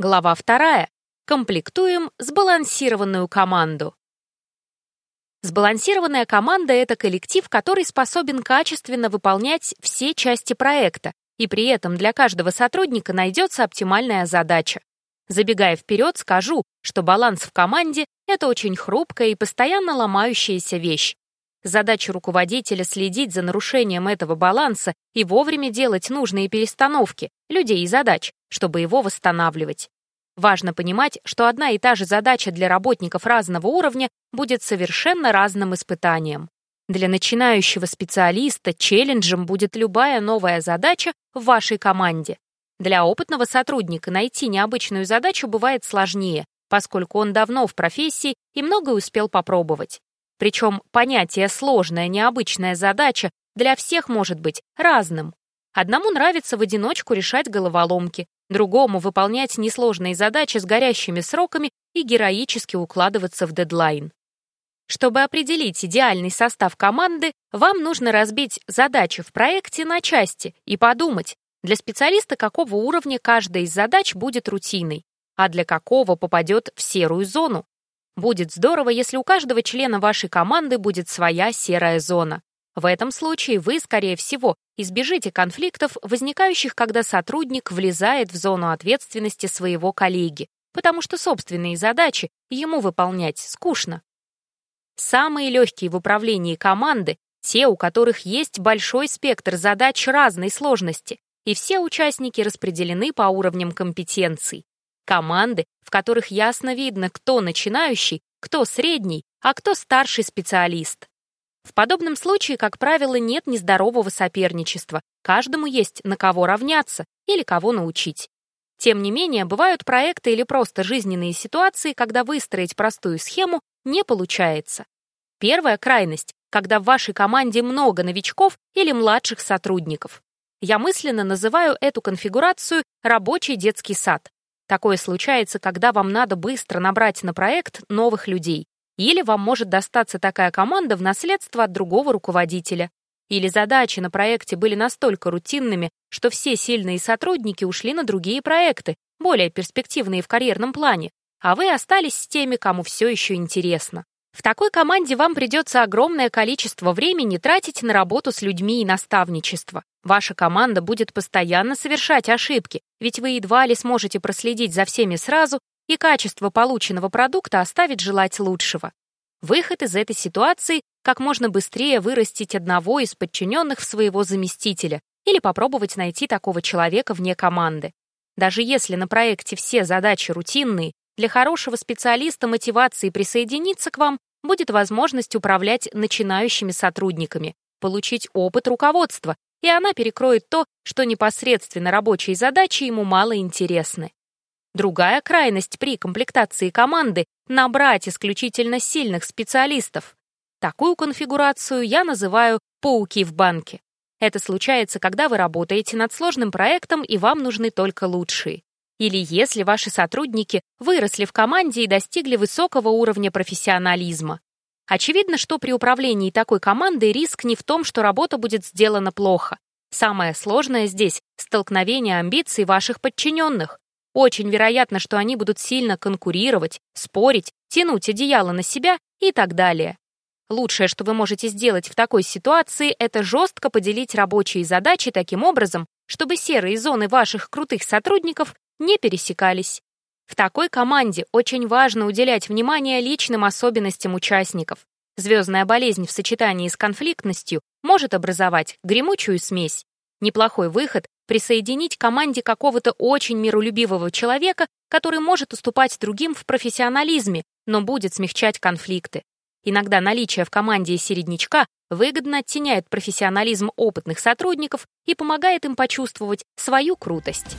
Глава вторая. Комплектуем сбалансированную команду. Сбалансированная команда — это коллектив, который способен качественно выполнять все части проекта, и при этом для каждого сотрудника найдется оптимальная задача. Забегая вперед, скажу, что баланс в команде — это очень хрупкая и постоянно ломающаяся вещь. Задача руководителя следить за нарушением этого баланса и вовремя делать нужные перестановки людей и задач, чтобы его восстанавливать. Важно понимать, что одна и та же задача для работников разного уровня будет совершенно разным испытанием. Для начинающего специалиста челленджем будет любая новая задача в вашей команде. Для опытного сотрудника найти необычную задачу бывает сложнее, поскольку он давно в профессии и многое успел попробовать. Причем понятие «сложная, необычная задача» для всех может быть разным. Одному нравится в одиночку решать головоломки, другому выполнять несложные задачи с горящими сроками и героически укладываться в дедлайн. Чтобы определить идеальный состав команды, вам нужно разбить задачи в проекте на части и подумать, для специалиста какого уровня каждая из задач будет рутиной, а для какого попадет в серую зону. Будет здорово, если у каждого члена вашей команды будет своя серая зона. В этом случае вы, скорее всего, избежите конфликтов, возникающих, когда сотрудник влезает в зону ответственности своего коллеги, потому что собственные задачи ему выполнять скучно. Самые легкие в управлении команды — те, у которых есть большой спектр задач разной сложности, и все участники распределены по уровням компетенций. Команды, в которых ясно видно, кто начинающий, кто средний, а кто старший специалист. В подобном случае, как правило, нет нездорового соперничества, каждому есть на кого равняться или кого научить. Тем не менее, бывают проекты или просто жизненные ситуации, когда выстроить простую схему не получается. Первая крайность, когда в вашей команде много новичков или младших сотрудников. Я мысленно называю эту конфигурацию «рабочий детский сад». Такое случается, когда вам надо быстро набрать на проект новых людей. Или вам может достаться такая команда в наследство от другого руководителя. Или задачи на проекте были настолько рутинными, что все сильные сотрудники ушли на другие проекты, более перспективные в карьерном плане, а вы остались с теми, кому все еще интересно. В такой команде вам придется огромное количество времени тратить на работу с людьми и наставничество. Ваша команда будет постоянно совершать ошибки, ведь вы едва ли сможете проследить за всеми сразу и качество полученного продукта оставит желать лучшего. Выход из этой ситуации — как можно быстрее вырастить одного из подчиненных в своего заместителя или попробовать найти такого человека вне команды. Даже если на проекте все задачи рутинные, для хорошего специалиста мотивации присоединиться к вам будет возможность управлять начинающими сотрудниками, получить опыт руководства, и она перекроет то, что непосредственно рабочие задачи ему мало интересны. Другая крайность при комплектации команды — набрать исключительно сильных специалистов. Такую конфигурацию я называю «пауки в банке». Это случается, когда вы работаете над сложным проектом и вам нужны только лучшие. Или если ваши сотрудники выросли в команде и достигли высокого уровня профессионализма. Очевидно, что при управлении такой командой риск не в том, что работа будет сделана плохо. Самое сложное здесь — столкновение амбиций ваших подчиненных. Очень вероятно, что они будут сильно конкурировать, спорить, тянуть одеяло на себя и так далее. Лучшее, что вы можете сделать в такой ситуации, это жестко поделить рабочие задачи таким образом, чтобы серые зоны ваших крутых сотрудников не пересекались. В такой команде очень важно уделять внимание личным особенностям участников. Звездная болезнь в сочетании с конфликтностью может образовать гремучую смесь. Неплохой выход присоединить команде какого-то очень миролюбивого человека, который может уступать другим в профессионализме, но будет смягчать конфликты. Иногда наличие в команде середнячка выгодно оттеняет профессионализм опытных сотрудников и помогает им почувствовать свою крутость.